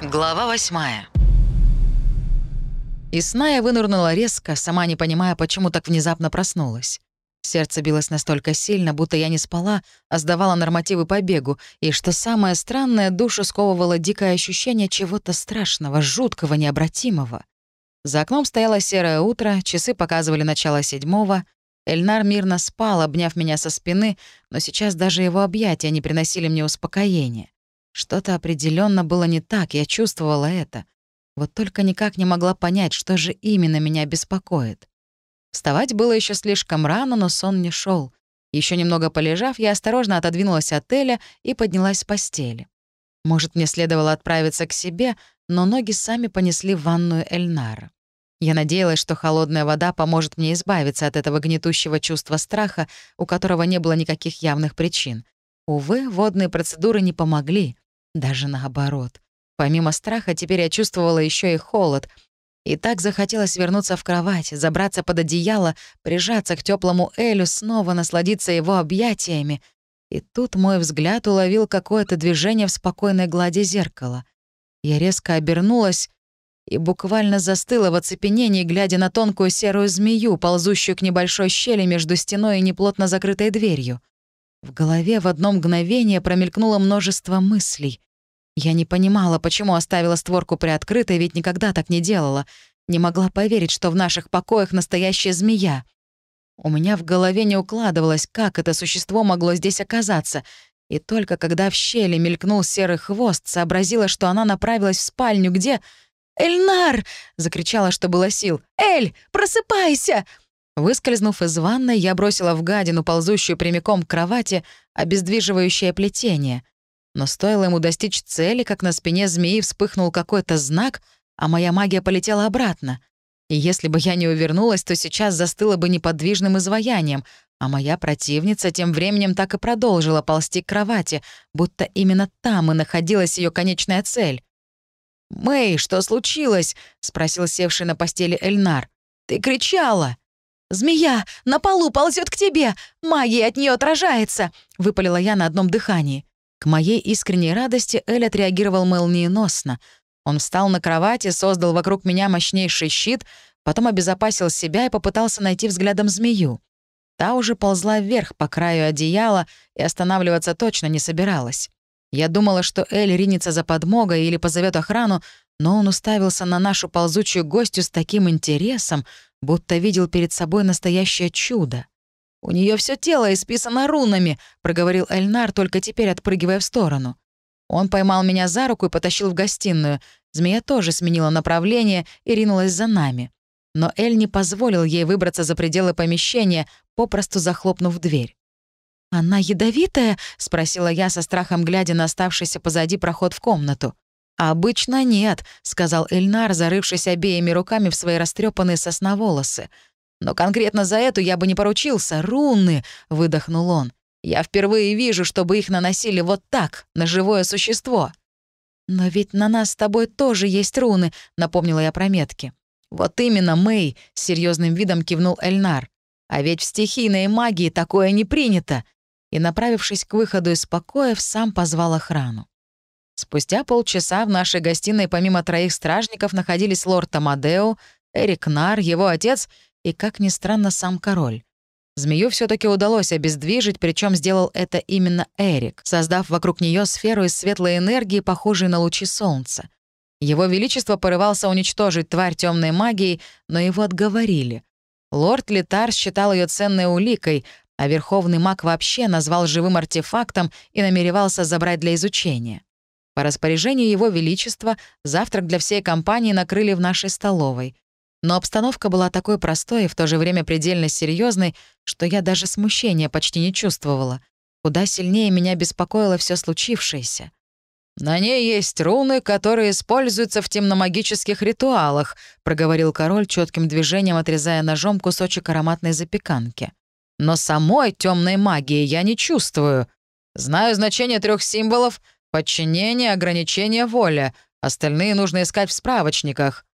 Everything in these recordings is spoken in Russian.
Глава восьмая. Из сна я вынырнула резко, сама не понимая, почему так внезапно проснулась. Сердце билось настолько сильно, будто я не спала, а сдавала нормативы по бегу, и, что самое странное, душу сковывало дикое ощущение чего-то страшного, жуткого, необратимого. За окном стояло серое утро, часы показывали начало седьмого. Эльнар мирно спал, обняв меня со спины, но сейчас даже его объятия не приносили мне успокоения. Что-то определенно было не так, я чувствовала это. Вот только никак не могла понять, что же именно меня беспокоит. Вставать было еще слишком рано, но сон не шел. Еще немного полежав, я осторожно отодвинулась от Эля и поднялась с постели. Может, мне следовало отправиться к себе, но ноги сами понесли в ванную Эльнара. Я надеялась, что холодная вода поможет мне избавиться от этого гнетущего чувства страха, у которого не было никаких явных причин. Увы, водные процедуры не помогли. Даже наоборот. Помимо страха, теперь я чувствовала еще и холод. И так захотелось вернуться в кровать, забраться под одеяло, прижаться к теплому Элю, снова насладиться его объятиями. И тут мой взгляд уловил какое-то движение в спокойной глади зеркала. Я резко обернулась и буквально застыла в оцепенении, глядя на тонкую серую змею, ползущую к небольшой щели между стеной и неплотно закрытой дверью. В голове в одно мгновение промелькнуло множество мыслей. Я не понимала, почему оставила створку приоткрытой, ведь никогда так не делала. Не могла поверить, что в наших покоях настоящая змея. У меня в голове не укладывалось, как это существо могло здесь оказаться. И только когда в щели мелькнул серый хвост, сообразила, что она направилась в спальню, где... «Эльнар!» — закричала, что было сил. «Эль, просыпайся!» Выскользнув из ванной, я бросила в гадину, ползущую прямиком к кровати, обездвиживающее плетение. Но стоило ему достичь цели, как на спине змеи вспыхнул какой-то знак, а моя магия полетела обратно. И если бы я не увернулась, то сейчас застыла бы неподвижным изваянием, а моя противница тем временем так и продолжила ползти к кровати, будто именно там и находилась ее конечная цель. «Мэй, что случилось?» — спросил севший на постели Эльнар. «Ты кричала!» «Змея! На полу ползет к тебе! Магия от нее отражается!» — выпалила я на одном дыхании. К моей искренней радости Эль отреагировал молниеносно. Он встал на кровати, создал вокруг меня мощнейший щит, потом обезопасил себя и попытался найти взглядом змею. Та уже ползла вверх по краю одеяла и останавливаться точно не собиралась. Я думала, что Эль ринется за подмогой или позовет охрану, но он уставился на нашу ползучую гостью с таким интересом, будто видел перед собой настоящее чудо. «У нее все тело исписано рунами», — проговорил Эльнар, только теперь отпрыгивая в сторону. Он поймал меня за руку и потащил в гостиную. Змея тоже сменила направление и ринулась за нами. Но Эль не позволил ей выбраться за пределы помещения, попросту захлопнув дверь. «Она ядовитая?» — спросила я со страхом, глядя на оставшийся позади проход в комнату. «Обычно нет», — сказал Эльнар, зарывшись обеими руками в свои растрепанные сосноволосы. «Но конкретно за эту я бы не поручился. Руны!» — выдохнул он. «Я впервые вижу, чтобы их наносили вот так, на живое существо». «Но ведь на нас с тобой тоже есть руны», — напомнила я про метки. «Вот именно, Мэй», — с серьезным видом кивнул Эльнар. «А ведь в стихийной магии такое не принято». И, направившись к выходу из покоев, сам позвал охрану. Спустя полчаса в нашей гостиной помимо троих стражников находились лорд Тамадео, Эрик Нар, его отец и, как ни странно, сам король. Змею все таки удалось обездвижить, причем сделал это именно Эрик, создав вокруг нее сферу из светлой энергии, похожей на лучи солнца. Его Величество порывался уничтожить тварь темной магией, но его отговорили. Лорд Литар считал ее ценной уликой, а верховный маг вообще назвал живым артефактом и намеревался забрать для изучения. По распоряжению Его Величества завтрак для всей компании накрыли в нашей столовой. Но обстановка была такой простой и в то же время предельно серьезной, что я даже смущения почти не чувствовала. Куда сильнее меня беспокоило все случившееся. «На ней есть руны, которые используются в темномагических ритуалах», проговорил король четким движением, отрезая ножом кусочек ароматной запеканки. «Но самой темной магии я не чувствую. Знаю значение трех символов, Подчинение, ограничение, воля. Остальные нужно искать в справочниках.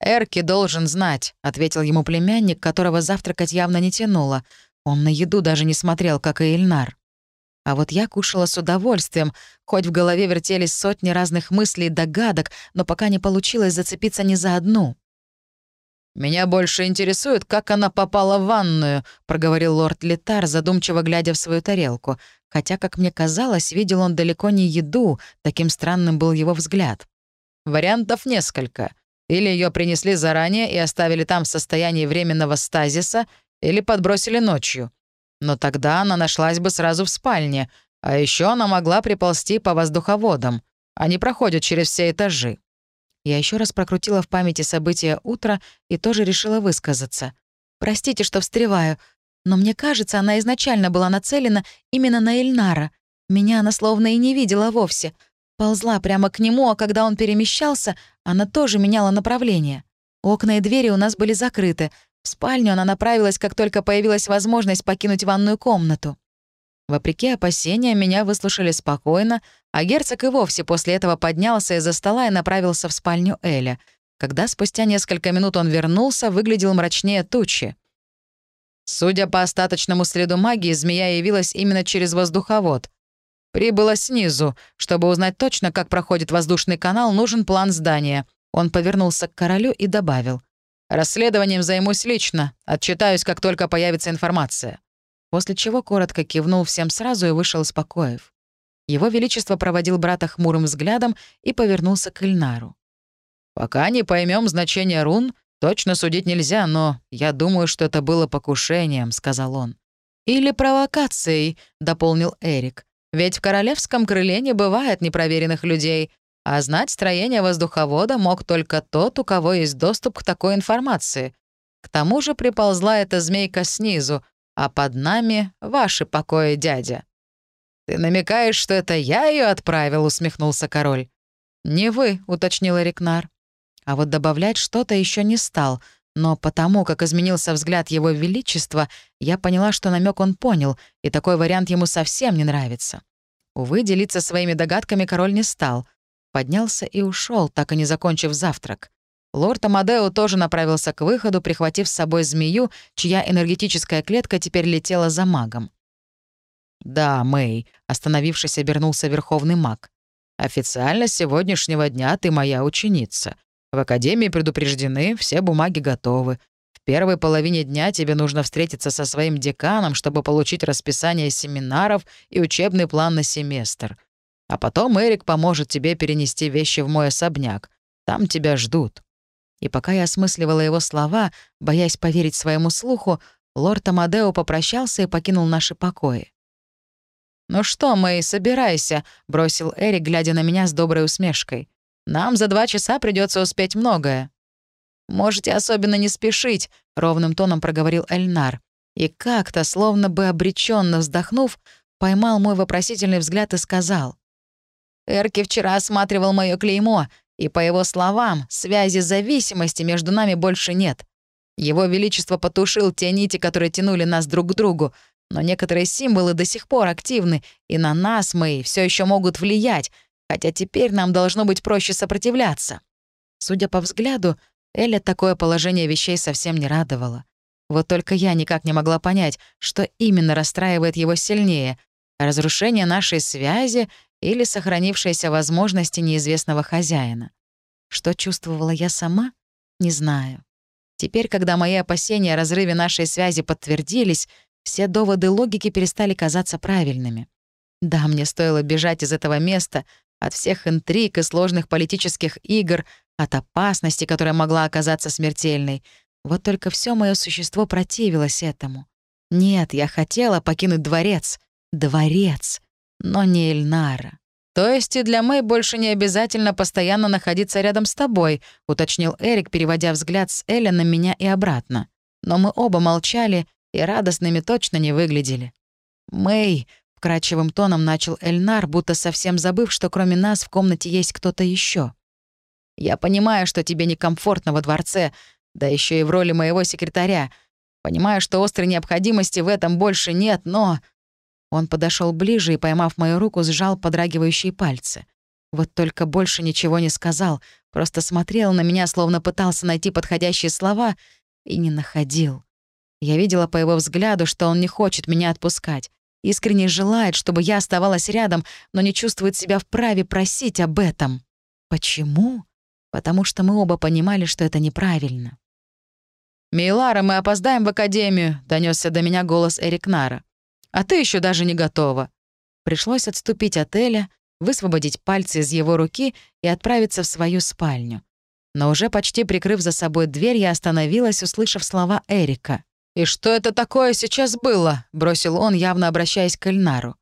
«Эрки должен знать», — ответил ему племянник, которого завтракать явно не тянуло. Он на еду даже не смотрел, как и Ильнар. А вот я кушала с удовольствием, хоть в голове вертелись сотни разных мыслей и догадок, но пока не получилось зацепиться ни за одну. «Меня больше интересует, как она попала в ванную», — проговорил лорд Литар, задумчиво глядя в свою тарелку. Хотя, как мне казалось, видел он далеко не еду, таким странным был его взгляд. «Вариантов несколько. Или ее принесли заранее и оставили там в состоянии временного стазиса, или подбросили ночью. Но тогда она нашлась бы сразу в спальне, а еще она могла приползти по воздуховодам. Они проходят через все этажи. Я еще раз прокрутила в памяти события утра и тоже решила высказаться. «Простите, что встреваю, но мне кажется, она изначально была нацелена именно на Эльнара. Меня она словно и не видела вовсе. Ползла прямо к нему, а когда он перемещался, она тоже меняла направление. Окна и двери у нас были закрыты. В спальню она направилась, как только появилась возможность покинуть ванную комнату. Вопреки опасениям, меня выслушали спокойно, а герцог и вовсе после этого поднялся из-за стола и направился в спальню Эля. Когда спустя несколько минут он вернулся, выглядел мрачнее тучи. Судя по остаточному следу магии, змея явилась именно через воздуховод. Прибыла снизу. Чтобы узнать точно, как проходит воздушный канал, нужен план здания. Он повернулся к королю и добавил. «Расследованием займусь лично. Отчитаюсь, как только появится информация» после чего коротко кивнул всем сразу и вышел из покоев. Его Величество проводил брата хмурым взглядом и повернулся к Ильнару. «Пока не поймем значение рун, точно судить нельзя, но я думаю, что это было покушением», — сказал он. «Или провокацией», — дополнил Эрик. «Ведь в королевском крыле не бывает непроверенных людей, а знать строение воздуховода мог только тот, у кого есть доступ к такой информации. К тому же приползла эта змейка снизу, а под нами ваши покои, дядя». «Ты намекаешь, что это я ее отправил?» — усмехнулся король. «Не вы», — уточнил Рикнар. А вот добавлять что-то еще не стал, но потому, как изменился взгляд его величества, я поняла, что намек он понял, и такой вариант ему совсем не нравится. Увы, делиться своими догадками король не стал. Поднялся и ушел, так и не закончив завтрак. Лорд Амадео тоже направился к выходу, прихватив с собой змею, чья энергетическая клетка теперь летела за магом. «Да, Мэй», — остановившись, обернулся верховный маг. «Официально с сегодняшнего дня ты моя ученица. В Академии предупреждены, все бумаги готовы. В первой половине дня тебе нужно встретиться со своим деканом, чтобы получить расписание семинаров и учебный план на семестр. А потом Эрик поможет тебе перенести вещи в мой особняк. Там тебя ждут». И пока я осмысливала его слова, боясь поверить своему слуху, лорд Амадео попрощался и покинул наши покои. «Ну что, Мэй, собирайся», — бросил Эрик, глядя на меня с доброй усмешкой. «Нам за два часа придется успеть многое». «Можете особенно не спешить», — ровным тоном проговорил Эльнар. И как-то, словно бы обреченно вздохнув, поймал мой вопросительный взгляд и сказал. «Эрки вчера осматривал мое клеймо. И, по его словам, связи зависимости между нами больше нет. Его Величество потушил те нити, которые тянули нас друг к другу, но некоторые символы до сих пор активны, и на нас мы все еще могут влиять, хотя теперь нам должно быть проще сопротивляться. Судя по взгляду, Эля такое положение вещей совсем не радовало. Вот только я никак не могла понять, что именно расстраивает его сильнее — разрушение нашей связи или сохранившиеся возможности неизвестного хозяина. Что чувствовала я сама, не знаю. Теперь, когда мои опасения о разрыве нашей связи подтвердились, все доводы логики перестали казаться правильными. Да, мне стоило бежать из этого места, от всех интриг и сложных политических игр, от опасности, которая могла оказаться смертельной. Вот только все мое существо противилось этому. Нет, я хотела покинуть дворец. Дворец но не Эльнара. «То есть и для Мэй больше не обязательно постоянно находиться рядом с тобой», — уточнил Эрик, переводя взгляд с Эля на меня и обратно. Но мы оба молчали и радостными точно не выглядели. «Мэй», — вкрадчивым тоном начал Эльнар, будто совсем забыв, что кроме нас в комнате есть кто-то еще. «Я понимаю, что тебе некомфортно во дворце, да еще и в роли моего секретаря. Понимаю, что острой необходимости в этом больше нет, но...» Он подошел ближе и, поймав мою руку, сжал подрагивающие пальцы. Вот только больше ничего не сказал, просто смотрел на меня, словно пытался найти подходящие слова, и не находил. Я видела по его взгляду, что он не хочет меня отпускать. Искренне желает, чтобы я оставалась рядом, но не чувствует себя вправе просить об этом. Почему? Потому что мы оба понимали, что это неправильно. «Мейлара, мы опоздаем в академию», — донесся до меня голос Эрик Нара. «А ты еще даже не готова». Пришлось отступить от Эля, высвободить пальцы из его руки и отправиться в свою спальню. Но уже почти прикрыв за собой дверь, я остановилась, услышав слова Эрика. «И что это такое сейчас было?» — бросил он, явно обращаясь к Эльнару.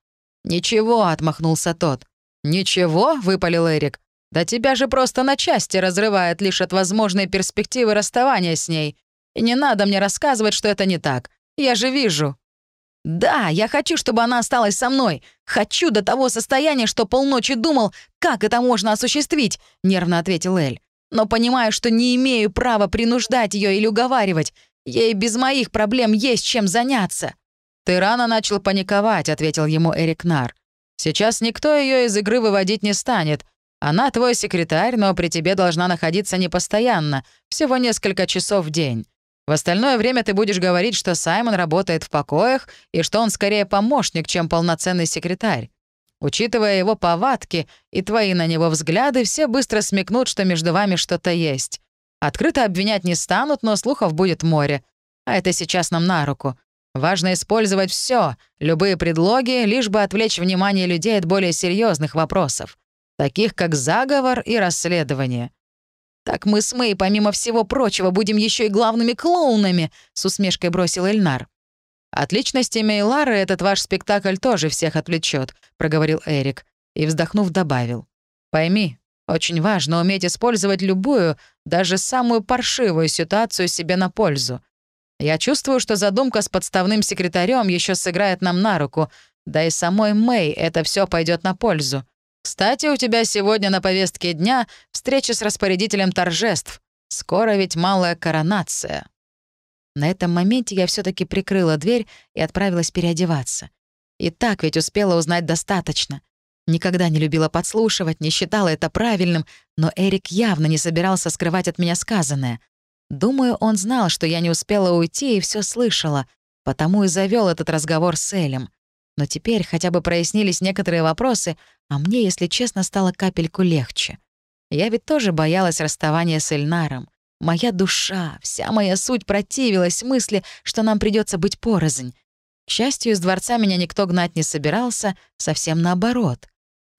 «Ничего», — отмахнулся тот. «Ничего?» — выпалил Эрик. «Да тебя же просто на части разрывает лишь от возможной перспективы расставания с ней. И не надо мне рассказывать, что это не так. Я же вижу». «Да, я хочу, чтобы она осталась со мной. Хочу до того состояния, что полночи думал, как это можно осуществить», — нервно ответил Эль. «Но понимаю, что не имею права принуждать ее или уговаривать. Ей без моих проблем есть чем заняться». «Ты рано начал паниковать», — ответил ему Эрик Нар. «Сейчас никто ее из игры выводить не станет. Она твой секретарь, но при тебе должна находиться непостоянно, всего несколько часов в день. В остальное время ты будешь говорить, что Саймон работает в покоях и что он скорее помощник, чем полноценный секретарь. Учитывая его повадки и твои на него взгляды, все быстро смекнут, что между вами что-то есть. Открыто обвинять не станут, но слухов будет море. А это сейчас нам на руку. Важно использовать все, любые предлоги, лишь бы отвлечь внимание людей от более серьезных вопросов, таких как заговор и расследование. «Так мы с Мэй, помимо всего прочего, будем еще и главными клоунами», — с усмешкой бросил Эльнар. «От личности Мейлары этот ваш спектакль тоже всех отвлечет, проговорил Эрик и, вздохнув, добавил. «Пойми, очень важно уметь использовать любую, даже самую паршивую ситуацию себе на пользу. Я чувствую, что задумка с подставным секретарем еще сыграет нам на руку, да и самой Мэй это все пойдет на пользу. Кстати, у тебя сегодня на повестке дня встреча с распорядителем торжеств. Скоро ведь малая коронация». На этом моменте я все таки прикрыла дверь и отправилась переодеваться. И так ведь успела узнать достаточно. Никогда не любила подслушивать, не считала это правильным, но Эрик явно не собирался скрывать от меня сказанное. Думаю, он знал, что я не успела уйти и все слышала, потому и завел этот разговор с Элем. Но теперь хотя бы прояснились некоторые вопросы, а мне, если честно, стало капельку легче. Я ведь тоже боялась расставания с Эльнаром. Моя душа, вся моя суть противилась мысли, что нам придется быть порознь. К счастью, из дворца меня никто гнать не собирался, совсем наоборот.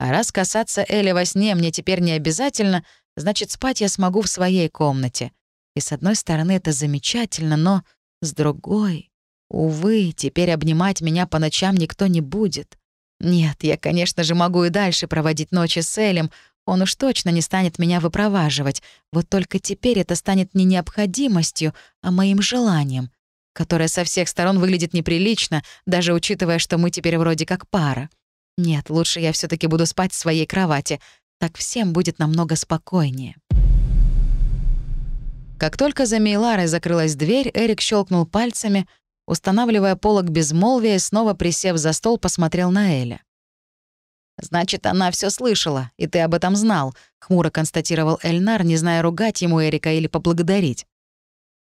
А раз касаться Эли во сне мне теперь не обязательно, значит, спать я смогу в своей комнате. И с одной стороны это замечательно, но с другой... Увы, теперь обнимать меня по ночам никто не будет. Нет, я, конечно же, могу и дальше проводить ночи с Элем, он уж точно не станет меня выпроваживать. Вот только теперь это станет не необходимостью, а моим желанием, которое со всех сторон выглядит неприлично, даже учитывая, что мы теперь вроде как пара. Нет, лучше я все таки буду спать в своей кровати. Так всем будет намного спокойнее. Как только за Мейларой закрылась дверь, Эрик щелкнул пальцами, Устанавливая полог безмолвия, снова присев за стол, посмотрел на Эля. «Значит, она все слышала, и ты об этом знал», — хмуро констатировал Эльнар, не зная, ругать ему Эрика или поблагодарить.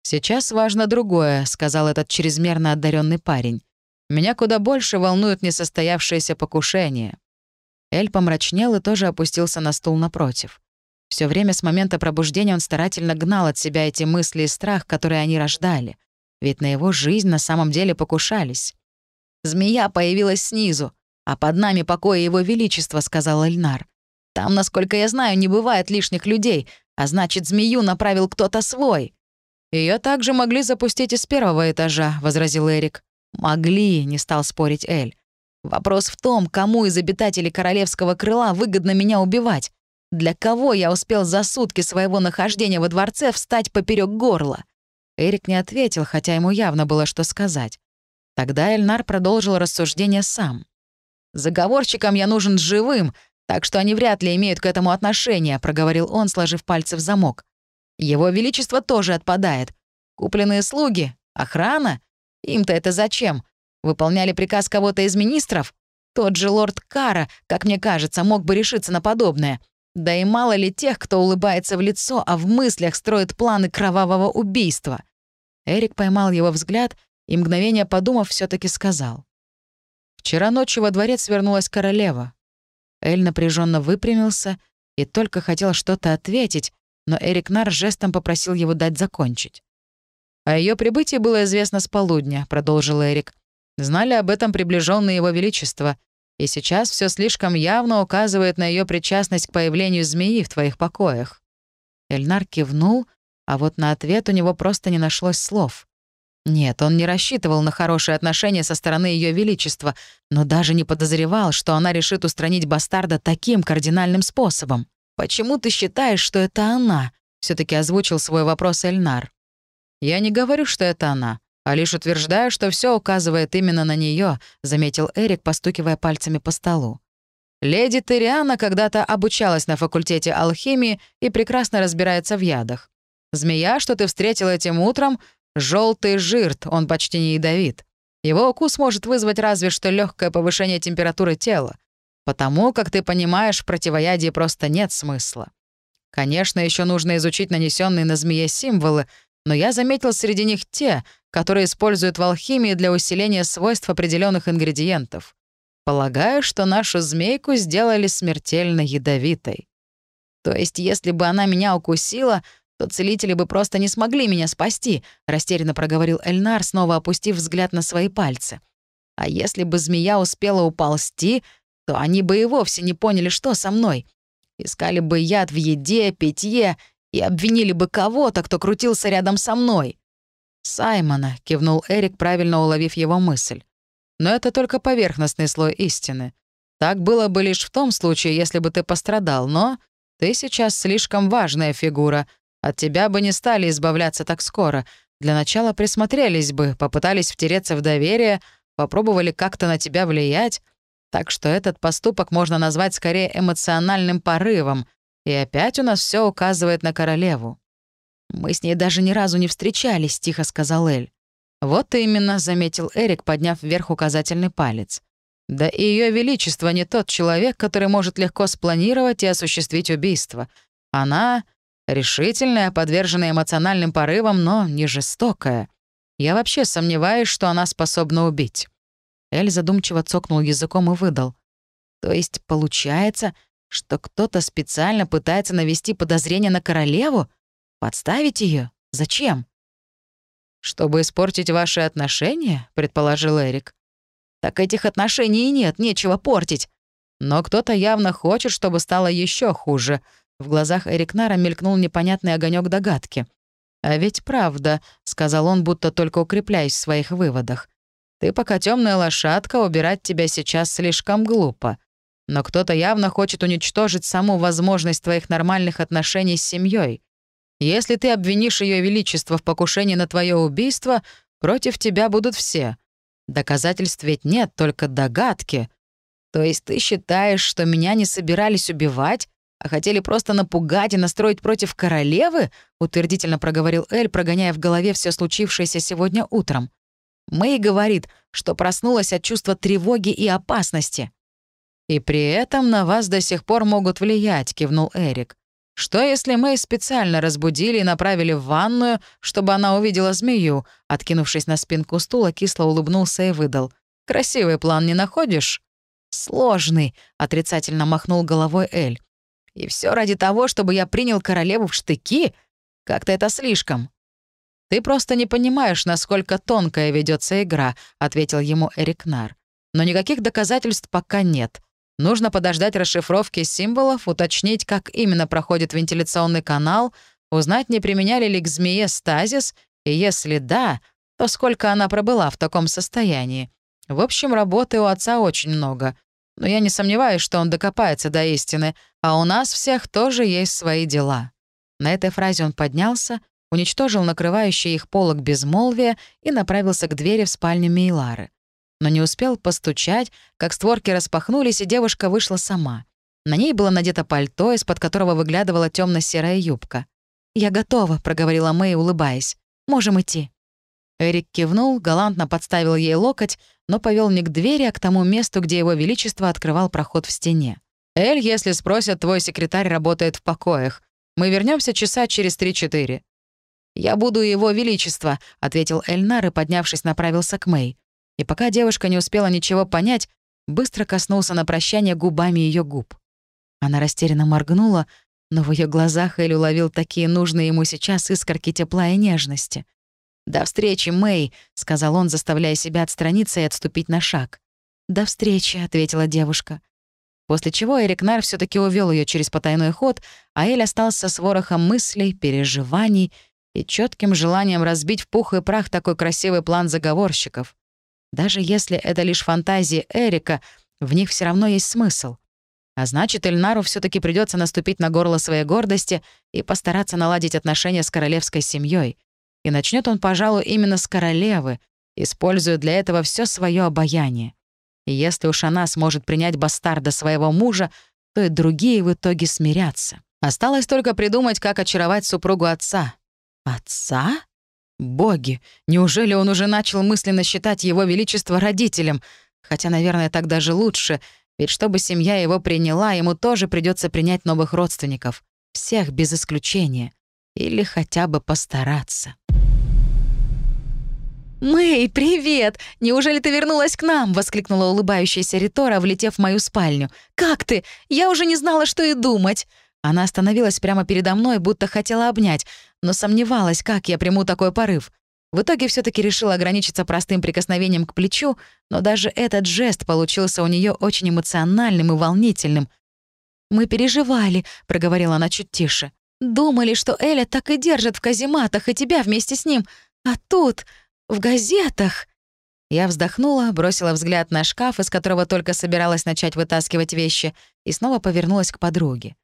«Сейчас важно другое», — сказал этот чрезмерно одаренный парень. «Меня куда больше волнуют несостоявшиеся покушения». Эль помрачнел и тоже опустился на стул напротив. Все время с момента пробуждения он старательно гнал от себя эти мысли и страх, которые они рождали. Ведь на его жизнь на самом деле покушались. «Змея появилась снизу, а под нами покоя его величества», — сказал Эльнар. «Там, насколько я знаю, не бывает лишних людей, а значит, змею направил кто-то свой». Ее также могли запустить из первого этажа», — возразил Эрик. «Могли», — не стал спорить Эль. «Вопрос в том, кому из обитателей королевского крыла выгодно меня убивать. Для кого я успел за сутки своего нахождения во дворце встать поперек горла?» Эрик не ответил, хотя ему явно было что сказать. Тогда Эльнар продолжил рассуждение сам. «Заговорщикам я нужен живым, так что они вряд ли имеют к этому отношение», — проговорил он, сложив пальцы в замок. «Его Величество тоже отпадает. Купленные слуги? Охрана? Им-то это зачем? Выполняли приказ кого-то из министров? Тот же лорд Кара, как мне кажется, мог бы решиться на подобное. Да и мало ли тех, кто улыбается в лицо, а в мыслях строит планы кровавого убийства. Эрик поймал его взгляд и, мгновение подумав, все таки сказал. Вчера ночью во дворец вернулась королева». Эль напряженно выпрямился и только хотел что-то ответить, но Эрик Нар жестом попросил его дать закончить. «О ее прибытии было известно с полудня», — продолжил Эрик. «Знали об этом приближенные его величество, и сейчас все слишком явно указывает на ее причастность к появлению змеи в твоих покоях». Эльнар кивнул, а вот на ответ у него просто не нашлось слов. Нет, он не рассчитывал на хорошие отношения со стороны Ее Величества, но даже не подозревал, что она решит устранить бастарда таким кардинальным способом. «Почему ты считаешь, что это она?» — все таки озвучил свой вопрос Эльнар. «Я не говорю, что это она, а лишь утверждаю, что все указывает именно на нее, заметил Эрик, постукивая пальцами по столу. Леди Териана когда-то обучалась на факультете алхимии и прекрасно разбирается в ядах. Змея, что ты встретил этим утром, желтый жирт, он почти не ядовит. Его укус может вызвать разве что легкое повышение температуры тела. Потому, как ты понимаешь, в противоядии просто нет смысла. Конечно, еще нужно изучить нанесенные на змее символы, но я заметил среди них те, которые используют в алхимии для усиления свойств определенных ингредиентов. Полагаю, что нашу змейку сделали смертельно ядовитой. То есть, если бы она меня укусила, то целители бы просто не смогли меня спасти», — растерянно проговорил Эльнар, снова опустив взгляд на свои пальцы. «А если бы змея успела уползти, то они бы и вовсе не поняли, что со мной. Искали бы яд в еде, питье и обвинили бы кого-то, кто крутился рядом со мной». «Саймона», — кивнул Эрик, правильно уловив его мысль. «Но это только поверхностный слой истины. Так было бы лишь в том случае, если бы ты пострадал, но ты сейчас слишком важная фигура, от тебя бы не стали избавляться так скоро. Для начала присмотрелись бы, попытались втереться в доверие, попробовали как-то на тебя влиять. Так что этот поступок можно назвать скорее эмоциональным порывом. И опять у нас все указывает на королеву. «Мы с ней даже ни разу не встречались», — тихо сказал Эль. «Вот именно», — заметил Эрик, подняв вверх указательный палец. «Да и ее величество не тот человек, который может легко спланировать и осуществить убийство. Она Решительная, подверженная эмоциональным порывам, но не жестокая. Я вообще сомневаюсь, что она способна убить». Эль задумчиво цокнул языком и выдал. «То есть получается, что кто-то специально пытается навести подозрение на королеву? Подставить ее? Зачем?» «Чтобы испортить ваши отношения?» — предположил Эрик. «Так этих отношений и нет, нечего портить. Но кто-то явно хочет, чтобы стало еще хуже», в глазах Эрикнара мелькнул непонятный огонек догадки. «А ведь правда», — сказал он, будто только укрепляясь в своих выводах. «Ты пока темная лошадка, убирать тебя сейчас слишком глупо. Но кто-то явно хочет уничтожить саму возможность твоих нормальных отношений с семьей. Если ты обвинишь Ее Величество в покушении на твое убийство, против тебя будут все. Доказательств ведь нет, только догадки. То есть ты считаешь, что меня не собирались убивать, а хотели просто напугать и настроить против королевы?» — утвердительно проговорил Эль, прогоняя в голове все случившееся сегодня утром. Мэй говорит, что проснулась от чувства тревоги и опасности. «И при этом на вас до сих пор могут влиять», — кивнул Эрик. «Что, если Мэй специально разбудили и направили в ванную, чтобы она увидела змею?» Откинувшись на спинку стула, кисло улыбнулся и выдал. «Красивый план не находишь?» «Сложный», — отрицательно махнул головой Эль. И все ради того, чтобы я принял королеву в штыки? Как-то это слишком». «Ты просто не понимаешь, насколько тонкая ведется игра», — ответил ему Эрик Нар. «Но никаких доказательств пока нет. Нужно подождать расшифровки символов, уточнить, как именно проходит вентиляционный канал, узнать, не применяли ли к змее стазис, и если да, то сколько она пробыла в таком состоянии. В общем, работы у отца очень много. Но я не сомневаюсь, что он докопается до истины, а у нас всех тоже есть свои дела». На этой фразе он поднялся, уничтожил накрывающий их полог безмолвия и направился к двери в спальню Мейлары. Но не успел постучать, как створки распахнулись, и девушка вышла сама. На ней было надето пальто, из-под которого выглядывала темно серая юбка. «Я готова», — проговорила Мэй, улыбаясь. «Можем идти». Эрик кивнул, галантно подставил ей локоть, но повел не к двери, а к тому месту, где его величество открывал проход в стене. «Эль, если спросят, твой секретарь работает в покоях. Мы вернемся часа через три-четыре». «Я буду его величество», — ответил Эльнар и, поднявшись, направился к Мэй. И пока девушка не успела ничего понять, быстро коснулся на прощание губами ее губ. Она растерянно моргнула, но в ее глазах Эль уловил такие нужные ему сейчас искорки тепла и нежности. «До встречи, Мэй», — сказал он, заставляя себя отстраниться и отступить на шаг. «До встречи», — ответила девушка. После чего Эрик Нар все таки увел ее через потайной ход, а Эль остался с ворохом мыслей, переживаний и четким желанием разбить в пух и прах такой красивый план заговорщиков. Даже если это лишь фантазии Эрика, в них все равно есть смысл. А значит, Эльнару все таки придется наступить на горло своей гордости и постараться наладить отношения с королевской семьей. И начнет он, пожалуй, именно с королевы, используя для этого все свое обаяние. И если уж она сможет принять бастарда своего мужа, то и другие в итоге смирятся. Осталось только придумать, как очаровать супругу отца. Отца? Боги, неужели он уже начал мысленно считать его величество родителем? Хотя, наверное, так даже лучше, ведь чтобы семья его приняла, ему тоже придется принять новых родственников. Всех без исключения. Или хотя бы постараться. «Мэй, привет! Неужели ты вернулась к нам?» — воскликнула улыбающаяся Ритора, влетев в мою спальню. «Как ты? Я уже не знала, что и думать!» Она остановилась прямо передо мной, будто хотела обнять, но сомневалась, как я приму такой порыв. В итоге все таки решила ограничиться простым прикосновением к плечу, но даже этот жест получился у нее очень эмоциональным и волнительным. «Мы переживали», — проговорила она чуть тише. «Думали, что Эля так и держит в казематах, и тебя вместе с ним. А тут, в газетах...» Я вздохнула, бросила взгляд на шкаф, из которого только собиралась начать вытаскивать вещи, и снова повернулась к подруге.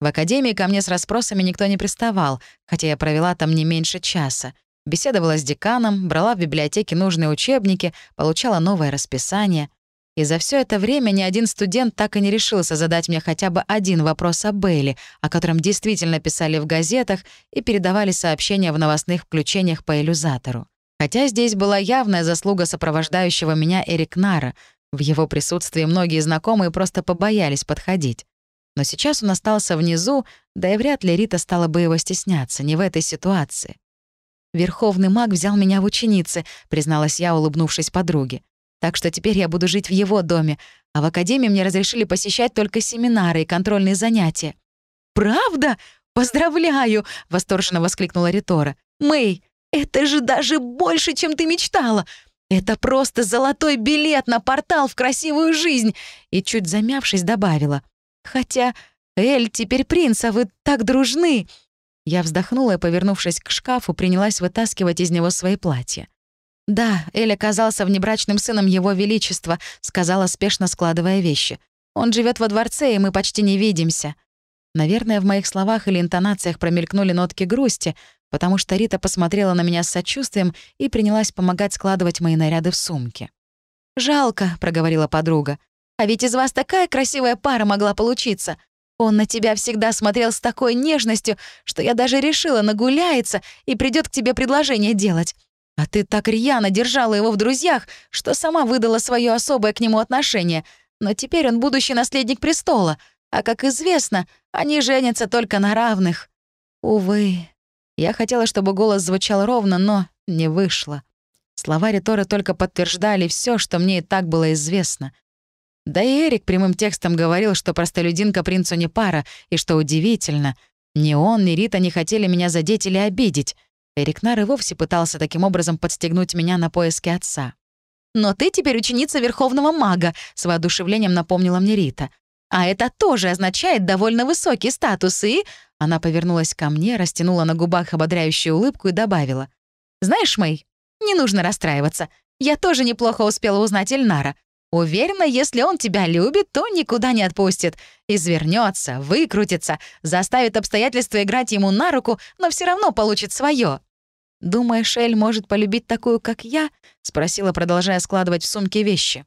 В академии ко мне с расспросами никто не приставал, хотя я провела там не меньше часа. Беседовала с деканом, брала в библиотеке нужные учебники, получала новое расписание. И за все это время ни один студент так и не решился задать мне хотя бы один вопрос о Бейли, о котором действительно писали в газетах и передавали сообщения в новостных включениях по иллюзатору. Хотя здесь была явная заслуга сопровождающего меня Эрик Нара. В его присутствии многие знакомые просто побоялись подходить. Но сейчас он остался внизу, да и вряд ли Рита стала бы его стесняться, не в этой ситуации. «Верховный маг взял меня в ученицы», — призналась я, улыбнувшись подруге. «Так что теперь я буду жить в его доме, а в академии мне разрешили посещать только семинары и контрольные занятия». «Правда? Поздравляю!» — восторженно воскликнула Ритора. «Мэй, это же даже больше, чем ты мечтала! Это просто золотой билет на портал в красивую жизнь!» И чуть замявшись, добавила. «Хотя, Эль, теперь принц, а вы так дружны!» Я вздохнула и, повернувшись к шкафу, принялась вытаскивать из него свои платья. «Да, Эль оказался внебрачным сыном Его Величества», — сказала, спешно складывая вещи. «Он живет во дворце, и мы почти не видимся». Наверное, в моих словах или интонациях промелькнули нотки грусти, потому что Рита посмотрела на меня с сочувствием и принялась помогать складывать мои наряды в сумке. «Жалко», — проговорила подруга. «А ведь из вас такая красивая пара могла получиться. Он на тебя всегда смотрел с такой нежностью, что я даже решила, нагуляется и придет к тебе предложение делать. А ты так рьяно держала его в друзьях, что сама выдала свое особое к нему отношение. Но теперь он будущий наследник престола. А, как известно, они женятся только на равных. Увы. Я хотела, чтобы голос звучал ровно, но не вышло. Слова Риторы только подтверждали все, что мне и так было известно — да и Эрик прямым текстом говорил, что простолюдинка принцу не пара, и что удивительно, ни он, ни Рита не хотели меня задеть или обидеть. Эрик Нар и вовсе пытался таким образом подстегнуть меня на поиски отца. «Но ты теперь ученица Верховного Мага», — с воодушевлением напомнила мне Рита. «А это тоже означает довольно высокий статус, и...» Она повернулась ко мне, растянула на губах ободряющую улыбку и добавила. «Знаешь, Мэй, не нужно расстраиваться. Я тоже неплохо успела узнать Эльнара. Уверена, если он тебя любит, то никуда не отпустит. Извернется, выкрутится, заставит обстоятельства играть ему на руку, но все равно получит свое. «Думаешь, Эль может полюбить такую, как я?» — спросила, продолжая складывать в сумке вещи.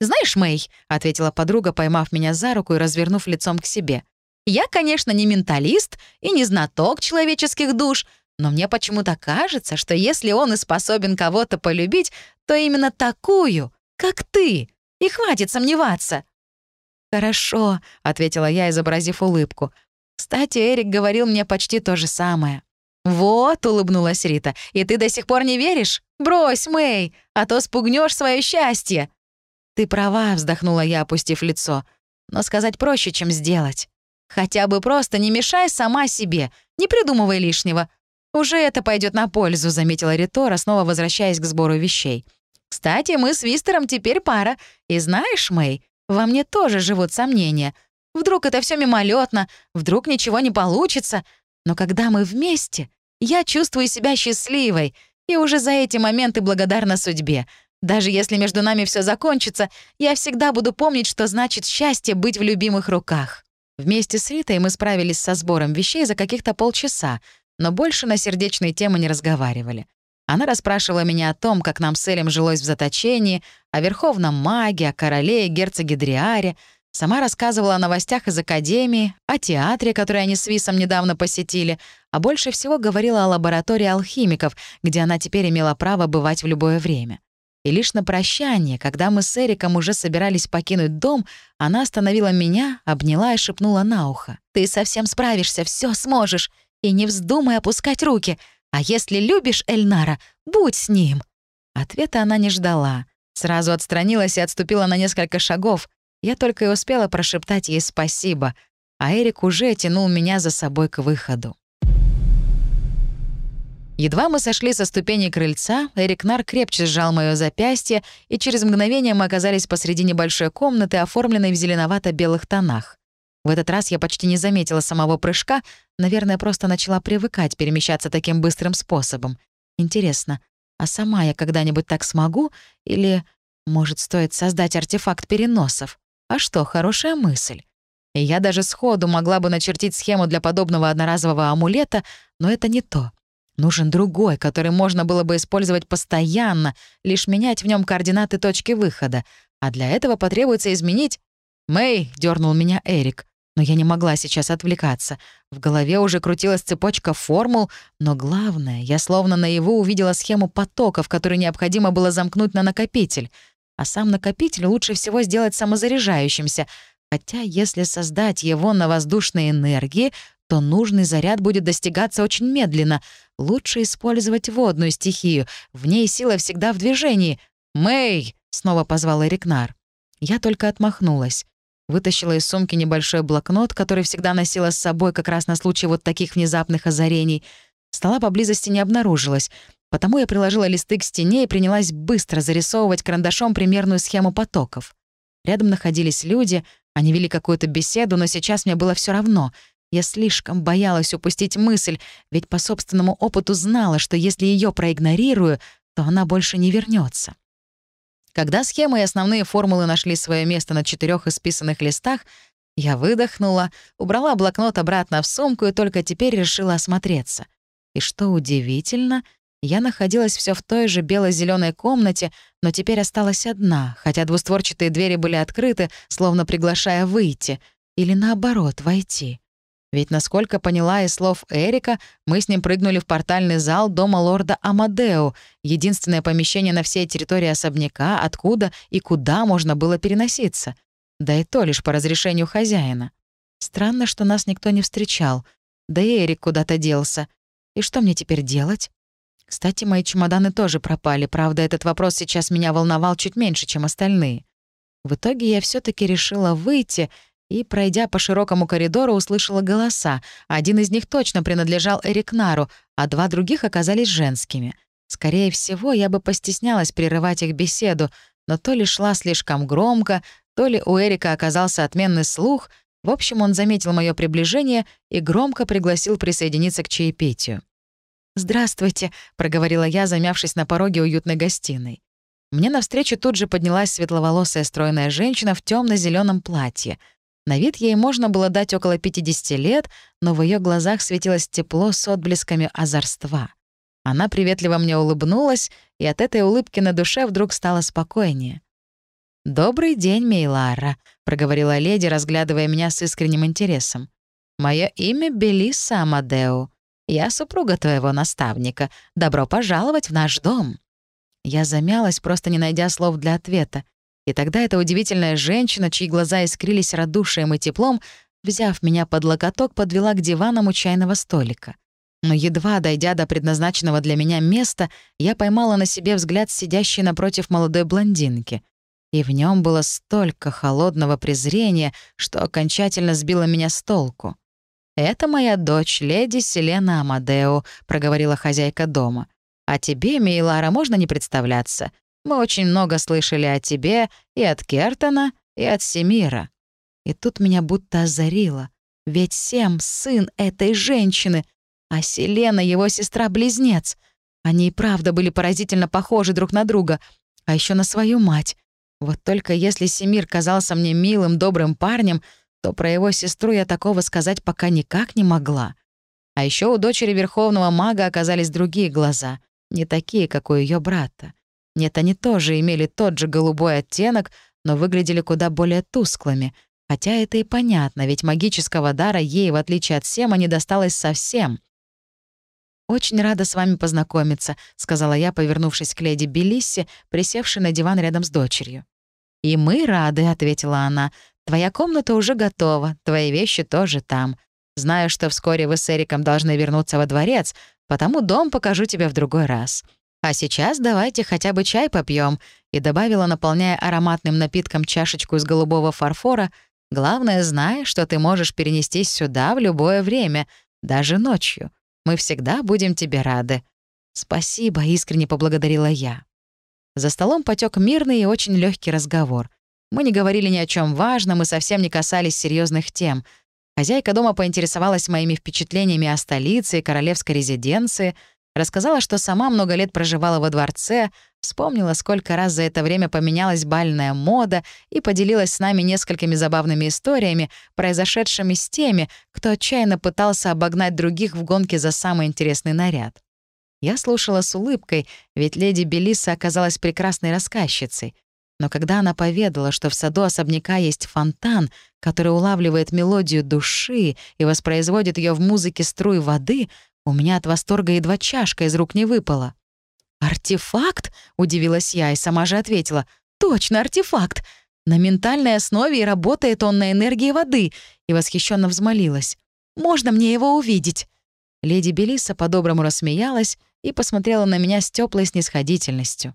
«Знаешь, Мэй», — ответила подруга, поймав меня за руку и развернув лицом к себе, «я, конечно, не менталист и не знаток человеческих душ, но мне почему-то кажется, что если он и способен кого-то полюбить, то именно такую, как ты, и хватит сомневаться». «Хорошо», — ответила я, изобразив улыбку. «Кстати, Эрик говорил мне почти то же самое». «Вот», — улыбнулась Рита, — «и ты до сих пор не веришь? Брось, Мэй, а то спугнешь свое счастье». «Ты права», — вздохнула я, опустив лицо. «Но сказать проще, чем сделать. Хотя бы просто не мешай сама себе, не придумывай лишнего. Уже это пойдет на пользу», — заметила Ритора, снова возвращаясь к сбору вещей. «Кстати, мы с Вистером теперь пара. И знаешь, Мэй, во мне тоже живут сомнения. Вдруг это все мимолетно, вдруг ничего не получится. Но когда мы вместе, я чувствую себя счастливой и уже за эти моменты благодарна судьбе. Даже если между нами все закончится, я всегда буду помнить, что значит счастье быть в любимых руках. Вместе с Ритой мы справились со сбором вещей за каких-то полчаса, но больше на сердечные темы не разговаривали. Она расспрашивала меня о том, как нам с Элем жилось в заточении, о верховном маге, о короле и герцоге Дриаре — Сама рассказывала о новостях из академии, о театре, который они с Висом недавно посетили, а больше всего говорила о лаборатории алхимиков, где она теперь имела право бывать в любое время. И лишь на прощание, когда мы с Эриком уже собирались покинуть дом, она остановила меня, обняла и шепнула на ухо. «Ты совсем справишься, все сможешь. И не вздумай опускать руки. А если любишь Эльнара, будь с ним». Ответа она не ждала. Сразу отстранилась и отступила на несколько шагов, я только и успела прошептать ей спасибо, а Эрик уже тянул меня за собой к выходу. Едва мы сошли со ступеней крыльца, Эрик Нар крепче сжал моё запястье, и через мгновение мы оказались посреди небольшой комнаты, оформленной в зеленовато-белых тонах. В этот раз я почти не заметила самого прыжка, наверное, просто начала привыкать перемещаться таким быстрым способом. Интересно, а сама я когда-нибудь так смогу? Или, может, стоит создать артефакт переносов? А что, хорошая мысль. И я даже сходу могла бы начертить схему для подобного одноразового амулета, но это не то. Нужен другой, который можно было бы использовать постоянно, лишь менять в нем координаты точки выхода. А для этого потребуется изменить... «Мэй!» — дернул меня Эрик. Но я не могла сейчас отвлекаться. В голове уже крутилась цепочка формул, но главное, я словно наяву увидела схему потоков, которые необходимо было замкнуть на накопитель — а сам накопитель лучше всего сделать самозаряжающимся, хотя если создать его на воздушной энергии, то нужный заряд будет достигаться очень медленно. Лучше использовать водную стихию, в ней сила всегда в движении. «Мэй!» — снова позвал Эрикнар. Я только отмахнулась. Вытащила из сумки небольшой блокнот, который всегда носила с собой как раз на случай вот таких внезапных озарений. Стола поблизости не обнаружилось, Потому я приложила листы к стене и принялась быстро зарисовывать карандашом примерную схему потоков. Рядом находились люди, они вели какую-то беседу, но сейчас мне было все равно. Я слишком боялась упустить мысль, ведь по собственному опыту знала, что если ее проигнорирую, то она больше не вернется. Когда схемы и основные формулы нашли свое место на четырех исписанных листах, я выдохнула, убрала блокнот обратно в сумку и только теперь решила осмотреться. И что удивительно — я находилась все в той же бело зеленой комнате, но теперь осталась одна, хотя двустворчатые двери были открыты, словно приглашая выйти, или наоборот, войти. Ведь, насколько поняла из слов Эрика, мы с ним прыгнули в портальный зал дома лорда Амадео, единственное помещение на всей территории особняка, откуда и куда можно было переноситься. Да и то лишь по разрешению хозяина. Странно, что нас никто не встречал. Да и Эрик куда-то делся. И что мне теперь делать? Кстати, мои чемоданы тоже пропали, правда, этот вопрос сейчас меня волновал чуть меньше, чем остальные. В итоге я все таки решила выйти и, пройдя по широкому коридору, услышала голоса. Один из них точно принадлежал Эрикнару, а два других оказались женскими. Скорее всего, я бы постеснялась прерывать их беседу, но то ли шла слишком громко, то ли у Эрика оказался отменный слух. В общем, он заметил мое приближение и громко пригласил присоединиться к чаепитию. «Здравствуйте», — проговорила я, замявшись на пороге уютной гостиной. Мне навстречу тут же поднялась светловолосая стройная женщина в темно зеленом платье. На вид ей можно было дать около 50 лет, но в ее глазах светилось тепло с отблесками озорства. Она приветливо мне улыбнулась, и от этой улыбки на душе вдруг стало спокойнее. «Добрый день, Мейлара», — проговорила леди, разглядывая меня с искренним интересом. «Мое имя Белиса Амадеу. Я супруга твоего наставника. Добро пожаловать в наш дом». Я замялась, просто не найдя слов для ответа. И тогда эта удивительная женщина, чьи глаза искрились радушием и теплом, взяв меня под локоток, подвела к диванам у чайного столика. Но едва дойдя до предназначенного для меня места, я поймала на себе взгляд сидящей напротив молодой блондинки. И в нем было столько холодного презрения, что окончательно сбило меня с толку. «Это моя дочь, леди Селена Амадео», — проговорила хозяйка дома. «А тебе, Мейлара, можно не представляться. Мы очень много слышали о тебе и от Кертона, и от Семира». И тут меня будто озарило. Ведь Сем — сын этой женщины, а Селена — его сестра-близнец. Они и правда были поразительно похожи друг на друга, а еще на свою мать. Вот только если Семир казался мне милым, добрым парнем, то про его сестру я такого сказать пока никак не могла. А еще у дочери верховного мага оказались другие глаза, не такие, как у ее брата. Нет, они тоже имели тот же голубой оттенок, но выглядели куда более тусклыми. Хотя это и понятно, ведь магического дара ей, в отличие от Сема, не досталось совсем. «Очень рада с вами познакомиться», — сказала я, повернувшись к леди Белисси, присевшей на диван рядом с дочерью. «И мы рады», — ответила она. «Твоя комната уже готова, твои вещи тоже там. Знаю, что вскоре вы с Эриком должны вернуться во дворец, потому дом покажу тебе в другой раз. А сейчас давайте хотя бы чай попьем. и добавила, наполняя ароматным напитком чашечку из голубого фарфора, «Главное, знай, что ты можешь перенестись сюда в любое время, даже ночью. Мы всегда будем тебе рады». «Спасибо», — искренне поблагодарила я. За столом потек мирный и очень легкий разговор. Мы не говорили ни о чем важном и совсем не касались серьезных тем. Хозяйка дома поинтересовалась моими впечатлениями о столице и королевской резиденции, рассказала, что сама много лет проживала во дворце, вспомнила, сколько раз за это время поменялась бальная мода и поделилась с нами несколькими забавными историями, произошедшими с теми, кто отчаянно пытался обогнать других в гонке за самый интересный наряд. Я слушала с улыбкой, ведь леди Белиса оказалась прекрасной рассказчицей. Но когда она поведала, что в саду особняка есть фонтан, который улавливает мелодию души и воспроизводит ее в музыке струй воды, у меня от восторга едва чашка из рук не выпала. «Артефакт?» — удивилась я и сама же ответила. «Точно, артефакт! На ментальной основе и работает он на энергии воды!» И восхищенно взмолилась. «Можно мне его увидеть?» Леди Белиса по-доброму рассмеялась и посмотрела на меня с теплой снисходительностью.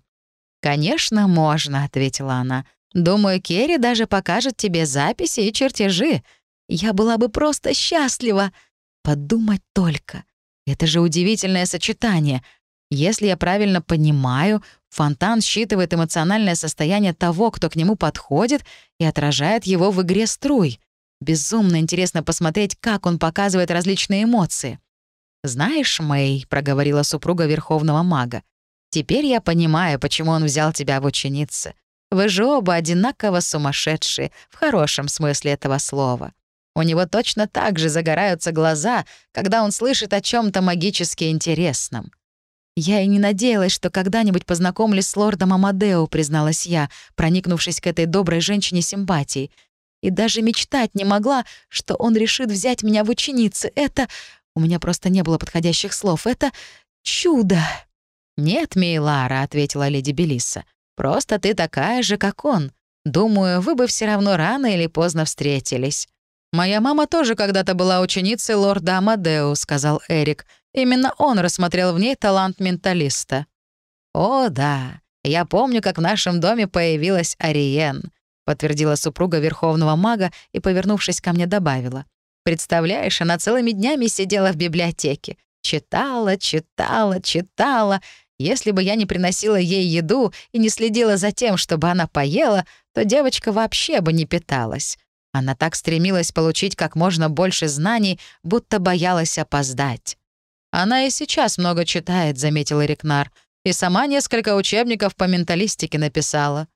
«Конечно, можно», — ответила она. «Думаю, Керри даже покажет тебе записи и чертежи. Я была бы просто счастлива. Подумать только. Это же удивительное сочетание. Если я правильно понимаю, фонтан считывает эмоциональное состояние того, кто к нему подходит, и отражает его в игре струй. Безумно интересно посмотреть, как он показывает различные эмоции. «Знаешь, Мэй», — проговорила супруга Верховного Мага, «теперь я понимаю, почему он взял тебя в ученицы. Вы же оба одинаково сумасшедшие, в хорошем смысле этого слова. У него точно так же загораются глаза, когда он слышит о чем то магически интересном. «Я и не надеялась, что когда-нибудь познакомлюсь с лордом Амадео», призналась я, проникнувшись к этой доброй женщине симпатией. «И даже мечтать не могла, что он решит взять меня в ученицы. Это... У меня просто не было подходящих слов. Это чудо!» «Нет, Мейлара», — ответила леди Белиса. «Просто ты такая же, как он. Думаю, вы бы все равно рано или поздно встретились». «Моя мама тоже когда-то была ученицей лорда Амадео», — сказал Эрик. «Именно он рассмотрел в ней талант менталиста». «О, да. Я помню, как в нашем доме появилась Ариен», — подтвердила супруга верховного мага и, повернувшись ко мне, добавила. «Представляешь, она целыми днями сидела в библиотеке. Читала, читала, читала. Если бы я не приносила ей еду и не следила за тем, чтобы она поела, то девочка вообще бы не питалась. Она так стремилась получить как можно больше знаний, будто боялась опоздать. «Она и сейчас много читает», — заметил Рикнар, «и сама несколько учебников по менталистике написала».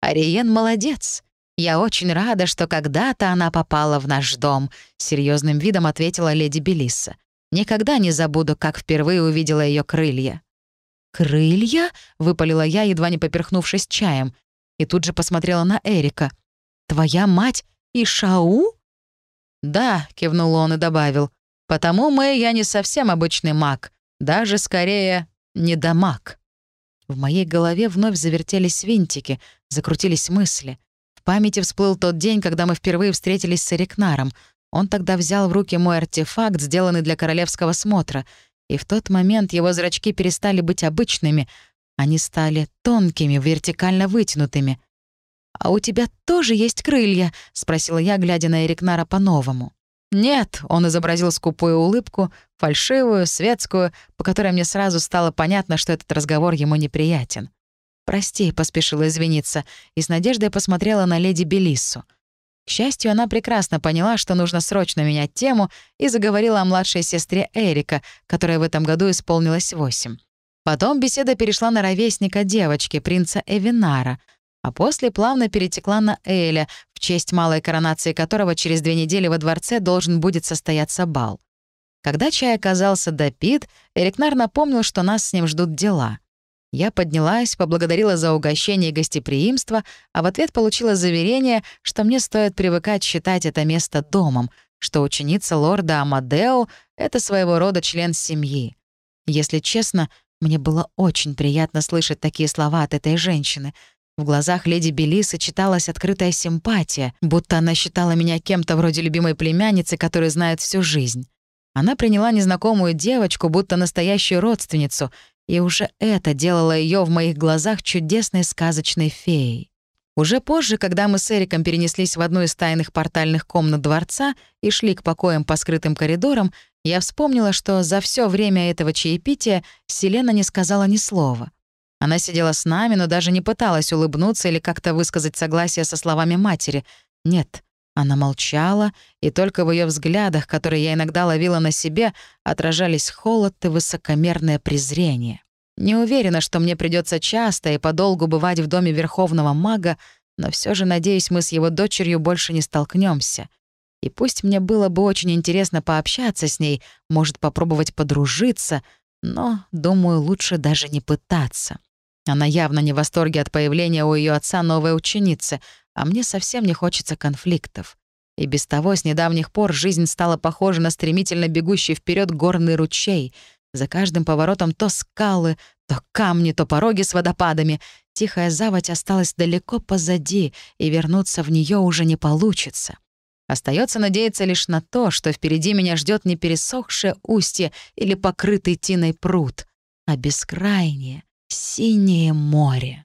«Ариен молодец. Я очень рада, что когда-то она попала в наш дом», — серьезным видом ответила леди Белисса. «Никогда не забуду, как впервые увидела ее крылья». «Крылья?» — выпалила я, едва не поперхнувшись чаем. И тут же посмотрела на Эрика. «Твоя мать «И Шау?» «Да», — кивнул он и добавил, «потому мы я не совсем обычный маг, даже скорее недомаг». В моей голове вновь завертелись винтики, закрутились мысли. В памяти всплыл тот день, когда мы впервые встретились с Эрикнаром. Он тогда взял в руки мой артефакт, сделанный для королевского смотра. И в тот момент его зрачки перестали быть обычными, они стали тонкими, вертикально вытянутыми. «А у тебя тоже есть крылья?» — спросила я, глядя на Эрикнара по-новому. «Нет», — он изобразил скупую улыбку, фальшивую, светскую, по которой мне сразу стало понятно, что этот разговор ему неприятен. «Прости», — поспешила извиниться, и с надеждой посмотрела на леди Белиссу. К счастью, она прекрасно поняла, что нужно срочно менять тему, и заговорила о младшей сестре Эрика, которая в этом году исполнилась восемь. Потом беседа перешла на ровесника девочки, принца Эвинара, а после плавно перетекла на Эля, в честь малой коронации которого через две недели во дворце должен будет состояться бал. Когда чай оказался допит, Эрикнар напомнил, что нас с ним ждут дела — я поднялась, поблагодарила за угощение и гостеприимство, а в ответ получила заверение, что мне стоит привыкать считать это место домом, что ученица лорда Амадео — это своего рода член семьи. Если честно, мне было очень приятно слышать такие слова от этой женщины. В глазах леди Белисы читалась открытая симпатия, будто она считала меня кем-то вроде любимой племянницы, которую знает всю жизнь. Она приняла незнакомую девочку, будто настоящую родственницу — и уже это делало ее в моих глазах чудесной сказочной феей. Уже позже, когда мы с Эриком перенеслись в одну из тайных портальных комнат дворца и шли к покоям по скрытым коридорам, я вспомнила, что за все время этого чаепития Селена не сказала ни слова. Она сидела с нами, но даже не пыталась улыбнуться или как-то высказать согласие со словами матери. Нет, она молчала, и только в ее взглядах, которые я иногда ловила на себе, отражались холод и высокомерное презрение. Не уверена, что мне придется часто и подолгу бывать в доме верховного мага, но все же, надеюсь, мы с его дочерью больше не столкнемся. И пусть мне было бы очень интересно пообщаться с ней, может, попробовать подружиться, но, думаю, лучше даже не пытаться. Она явно не в восторге от появления у ее отца новой ученицы — а мне совсем не хочется конфликтов. И без того с недавних пор жизнь стала похожа на стремительно бегущий вперед горный ручей. За каждым поворотом то скалы, то камни, то пороги с водопадами. Тихая заводь осталась далеко позади, и вернуться в нее уже не получится. Остается надеяться лишь на то, что впереди меня ждет не пересохшее устье или покрытый тиной пруд, а бескрайнее синее море.